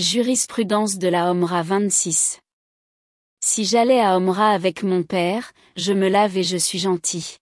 Jurisprudence de la Omra 26. Si j'allais à Omra avec mon père, je me lave et je suis gentil.